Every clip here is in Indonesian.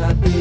shut me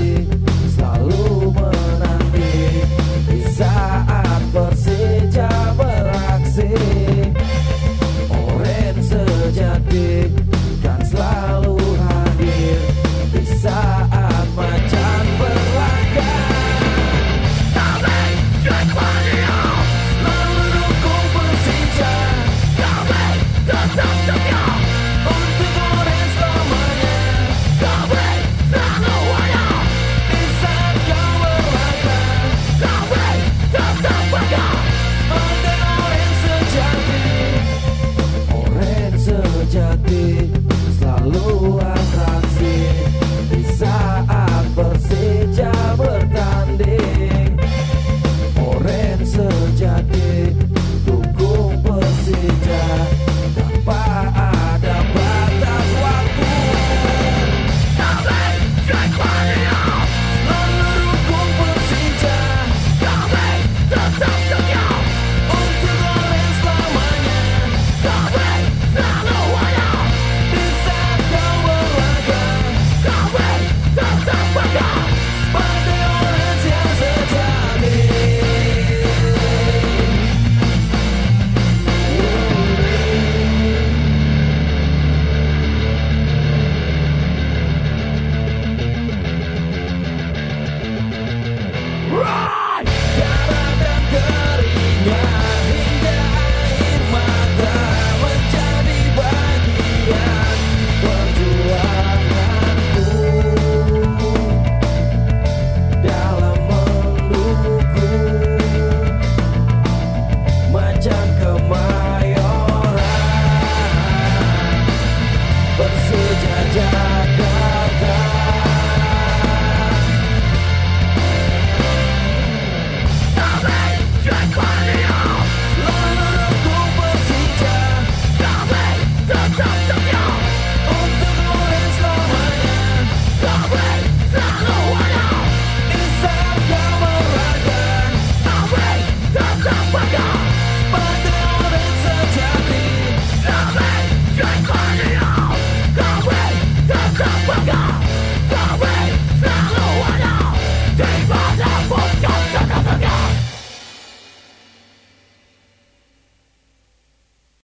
sejati selalu